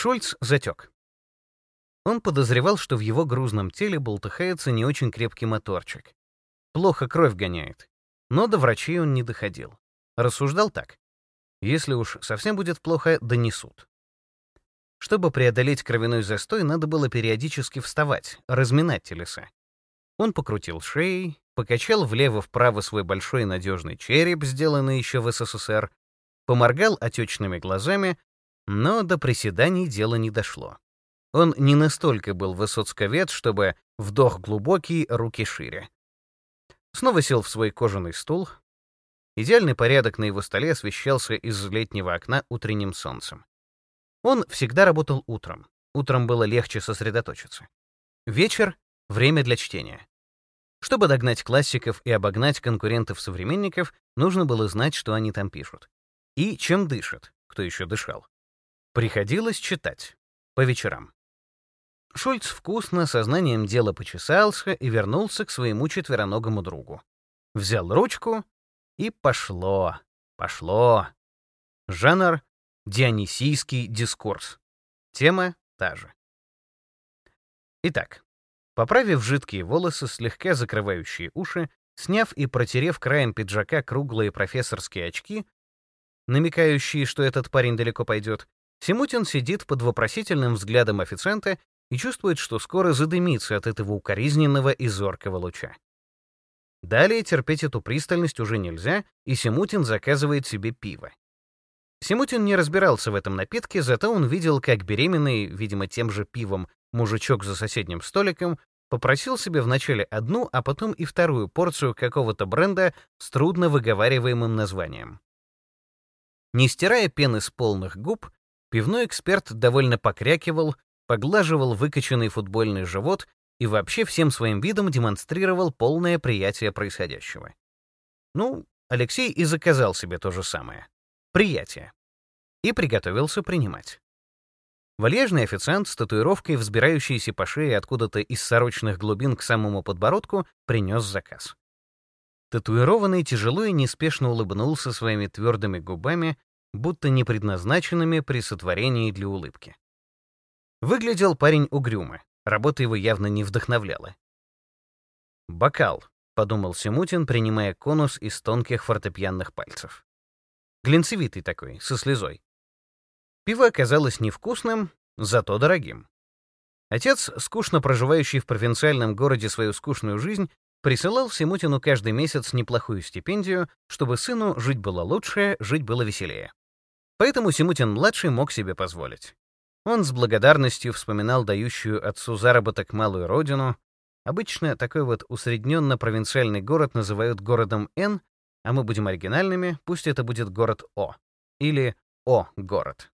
Шульц затек. Он подозревал, что в его грузном теле болтыхается не очень крепкий моторчик. Плохо кровь гоняет. Но до врачей он не доходил. Рассуждал так. Если уж совсем будет плохо, донесут. Чтобы преодолеть кровяной застой, надо было периодически вставать, разминать телеса. Он покрутил шеей, покачал влево-вправо свой большой надежный череп, сделанный еще в СССР, поморгал отечными глазами, но до приседаний дело не дошло. Он не настолько был высоцковед, чтобы вдох глубокий, руки шире. Снова сел в свой кожаный стул. Идеальный порядок на его столе освещался из летнего окна утренним солнцем. Он всегда работал утром. Утром было легче сосредоточиться. Вечер — время для чтения. Чтобы догнать классиков и обогнать конкурентов-современников, нужно было знать, что они там пишут. И чем дышат, кто еще дышал. Приходилось читать. По вечерам. Шульц вкусно, сознанием дела почесался и вернулся к своему четвероногому другу. Взял ручку и пошло, пошло. Жанр — дионисийский дискурс. Тема та же. Итак, поправив жидкие волосы, слегка закрывающие уши, сняв и протерев краем пиджака круглые профессорские очки, намекающие, что этот парень далеко пойдет, Симутин сидит под вопросительным взглядом официанта и чувствует, что скоро задымится от этого укоризненного и зоркого луча. Далее терпеть эту пристальность уже нельзя, и Симутин заказывает себе пиво. Симутин не разбирался в этом напитке, зато он видел, как беременный, видимо, тем же пивом, мужичок за соседним столиком попросил себе вначале одну, а потом и вторую порцию какого-то бренда с трудно выговариваемым названием. Не стирая пены с полных губ, пивной эксперт довольно покрякивал, поглаживал выкоченный футбольный живот и вообще всем своим видом демонстрировал полное приятие происходящего. Ну, Алексей и заказал себе то же самое. Приятие. И приготовился принимать. Вальяжный официант с татуировкой, взбирающийся по шее откуда-то из сорочных глубин к самому подбородку, принес заказ. Татуированный тяжело и неспешно улыбнулся своими твердыми губами, будто не предназначенными при сотворении для улыбки. Выглядел парень угрюмо, работа его явно не вдохновляла. «Бокал», — подумал Симутин, принимая конус из тонких фортепианных пальцев. Глинцевитый такой, со слезой. Пиво оказалось невкусным, зато дорогим. Отец, скучно проживающий в провинциальном городе свою скучную жизнь, присылал Симутину каждый месяц неплохую стипендию, чтобы сыну жить было лучше, жить было веселее. Поэтому Симутин-младший мог себе позволить. Он с благодарностью вспоминал дающую отцу заработок малую родину. Обычно такой вот усредненно-провинциальный город называют городом Н, а мы будем оригинальными, пусть это будет город О. Или О-город.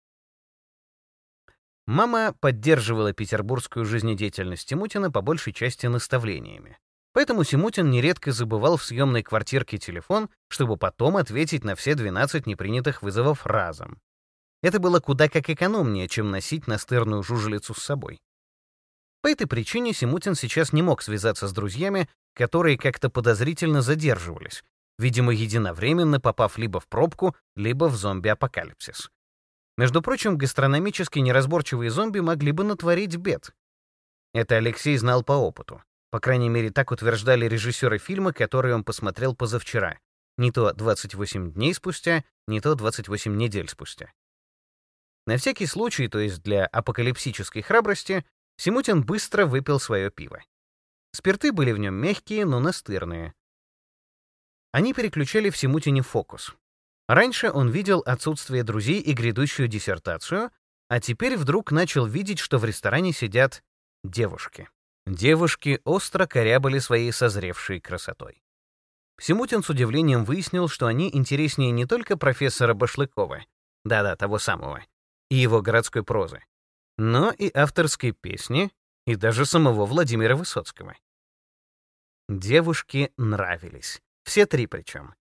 Мама поддерживала петербургскую жизнедеятельность Тимутина по большей части наставлениями. Поэтому Симутин нередко забывал в съемной квартирке телефон, чтобы потом ответить на все 12 непринятых вызовов разом. Это было куда как экономнее, чем носить настырную жужелицу с собой. По этой причине Симутин сейчас не мог связаться с друзьями, которые как-то подозрительно задерживались, видимо, единовременно попав либо в пробку, либо в зомби-апокалипсис. Между прочим, гастрономически неразборчивые зомби могли бы натворить бед. Это Алексей знал по опыту. По крайней мере, так утверждали режиссеры фильма, который он посмотрел позавчера. Не то 28 дней спустя, не то 28 недель спустя. На всякий случай, то есть для апокалипсической храбрости, Симутин быстро выпил свое пиво. Спирты были в нем мягкие, но настырные. Они переключали в Симутине фокус. Раньше он видел отсутствие друзей и грядущую диссертацию, а теперь вдруг начал видеть, что в ресторане сидят девушки. Девушки остро корябали своей созревшей красотой. Симутин с удивлением выяснил, что они интереснее не только профессора Башлыкова, да-да, того самого, и его городской прозы, но и авторской песни, и даже самого Владимира Высоцкого. Девушки нравились. Все три причем.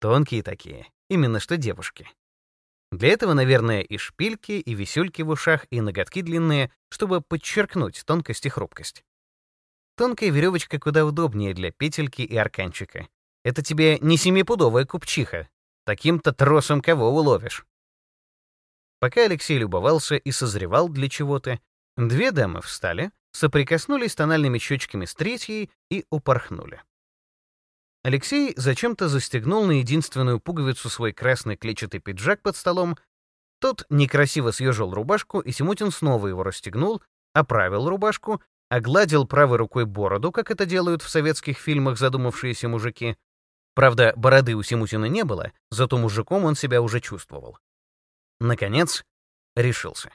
Тонкие такие, именно что девушки. Для этого, наверное, и шпильки, и висюльки в ушах, и ноготки длинные, чтобы подчеркнуть тонкость и хрупкость. Тонкая веревочка куда удобнее для петельки и арканчика. Это тебе не семипудовая купчиха. Таким-то тросом кого уловишь. Пока Алексей любовался и созревал для чего-то, две дамы встали, соприкоснулись тональными щечками с третьей и упорхнули. Алексей зачем-то застегнул на единственную пуговицу свой красный клетчатый пиджак под столом. Тот некрасиво съежил рубашку, и Симутин снова его расстегнул, оправил рубашку, огладил правой рукой бороду, как это делают в советских фильмах задумавшиеся мужики. Правда, бороды у Симутина не было, зато мужиком он себя уже чувствовал. Наконец, решился.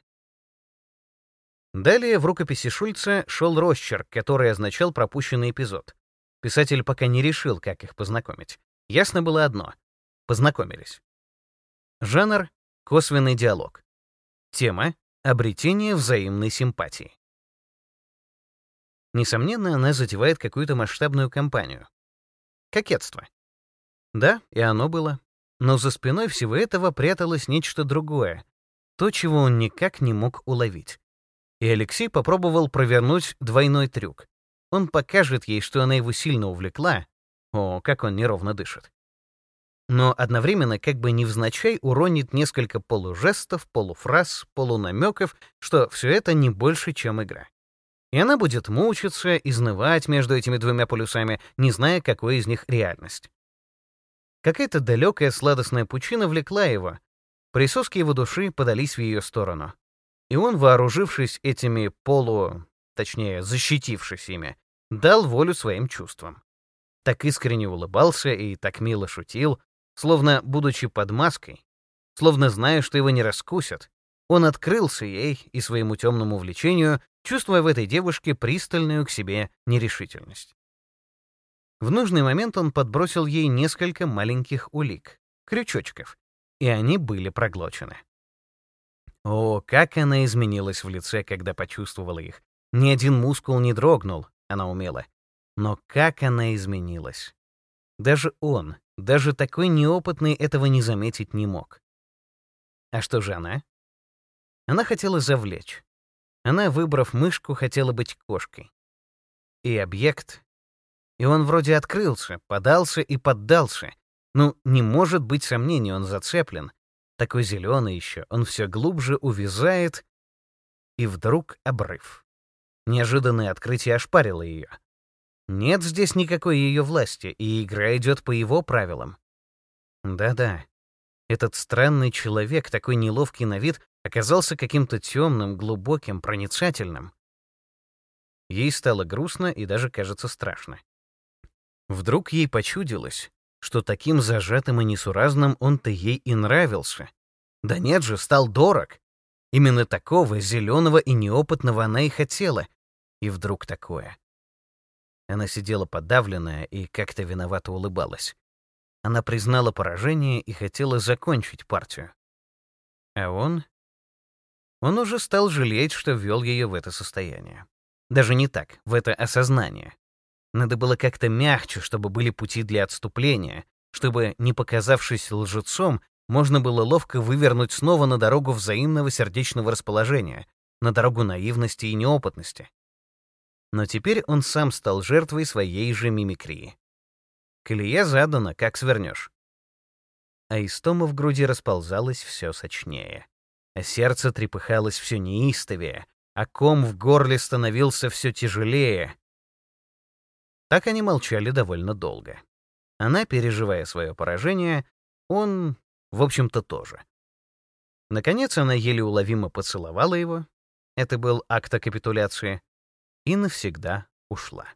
Далее в рукописи Шульца шел росчерк, который означал пропущенный эпизод. Писатель пока не решил, как их познакомить. Ясно было одно — познакомились. Жанр — косвенный диалог. Тема — обретение взаимной симпатии. Несомненно, она затевает какую-то масштабную кампанию. Кокетство. Да, и оно было. Но за спиной всего этого пряталось нечто другое, то, чего он никак не мог уловить. И Алексей попробовал провернуть двойной трюк. Он покажет ей, что она его сильно увлекла. О, как он неровно дышит. Но одновременно как бы невзначай уронит несколько полужестов, полуфраз, полунамеков, что все это не больше, чем игра. И она будет мучиться, изнывать между этими двумя полюсами, не зная, какой из них реальность. Какая-то далекая сладостная пучина влекла его. Присоски его души подались в ее сторону. И он, вооружившись этими полу точнее, защитившись ими, дал волю своим чувствам. Так искренне улыбался и так мило шутил, словно, будучи под маской, словно зная, что его не раскусят, он открылся ей и своему темному влечению, чувствуя в этой девушке пристальную к себе нерешительность. В нужный момент он подбросил ей несколько маленьких улик, крючочков, и они были проглочены. О, как она изменилась в лице, когда почувствовала их, ни один мускул не дрогнул, она умела. Но как она изменилась. Даже он, даже такой неопытный, этого не заметить не мог. А что же она? Она хотела завлечь. Она, выбрав мышку, хотела быть кошкой. И объект... И он вроде открылся, подался и поддался. Ну, не может быть сомнений, он зацеплен. Такой зеленый еще, он все глубже увязает, и вдруг обрыв. Неожиданное открытие ошпарило ее. Нет здесь никакой ее власти, и игра идет по его правилам. Да-да, этот странный человек, такой неловкий на вид, оказался каким-то темным, глубоким, проницательным. Ей стало грустно и даже, кажется, страшно. Вдруг ей почудилось, что таким зажатым и несуразным он-то ей и нравился. Да нет же, стал дорог. Именно такого, зеленого и неопытного она и хотела, и вдруг такое. Она сидела подавленная и как-то виновато улыбалась. Она признала поражение и хотела закончить партию. А он? Он уже стал жалеть, что ввел ее в это состояние. Даже не так, в это осознание. Надо было как-то мягче, чтобы были пути для отступления, чтобы, не показавшись лжецом, можно было ловко вывернуть снова на дорогу взаимного сердечного расположения, на дорогу наивности и неопытности. Но теперь он сам стал жертвой своей же мимикрии. Колея задана, как свернешь. А истома в груди расползалась все сочнее. Сердце трепыхалось все неистовее, а ком в горле становился все тяжелее. Так они молчали довольно долго. Она, переживая свое поражение, он, в общем-то, тоже. Наконец она еле уловимо поцеловала его. Это был акт капитуляции и навсегда ушла.